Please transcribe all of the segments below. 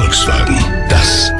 Volkswagen. Das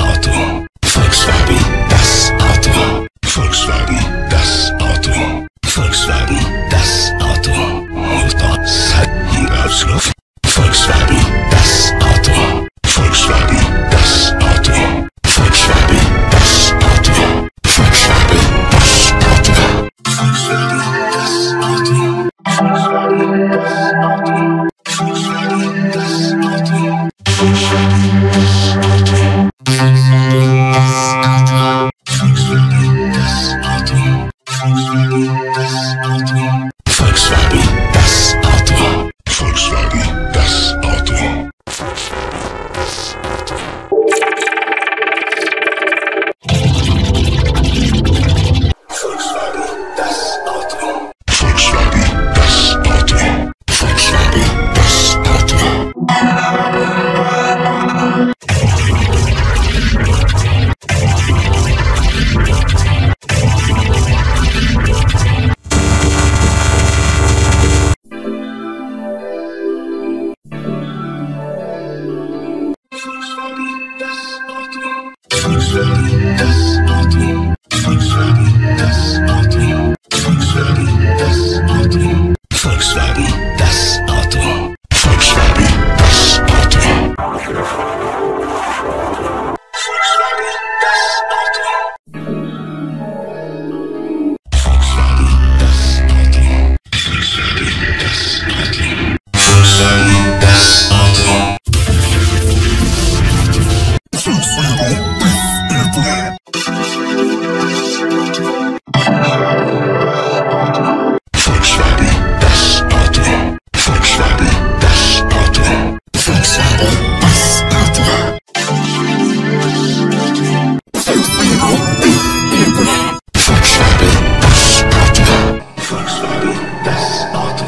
Volkswagen, das Auto.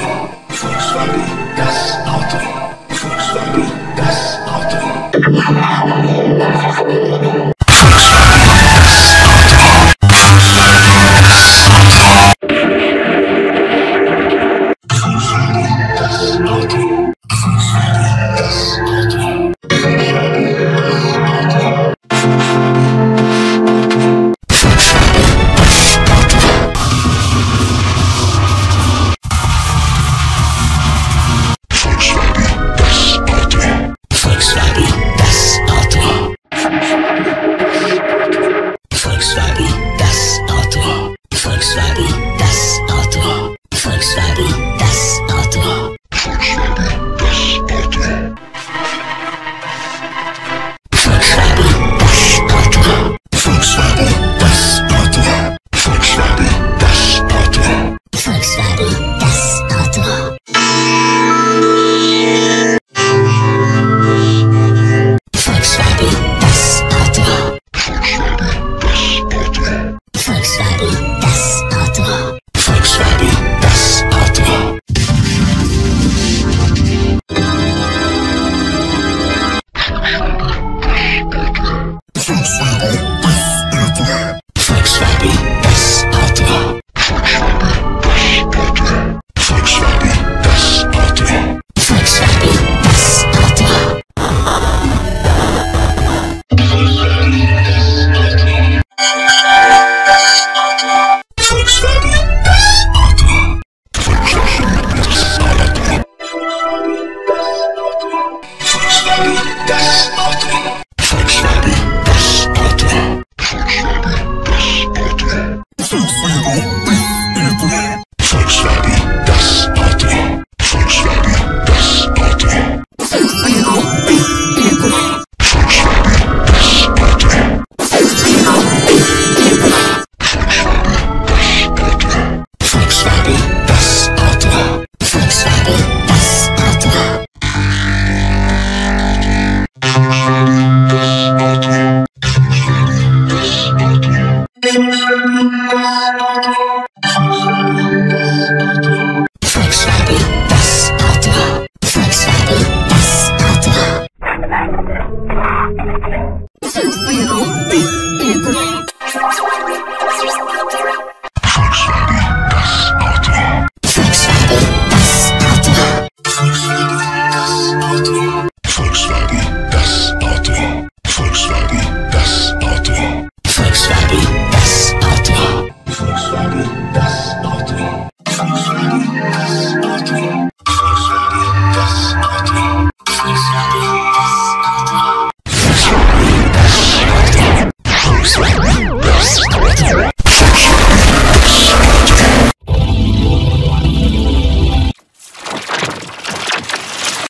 Volkswagen, das Auto. Volkswagen, das Auto. Volkswagen, das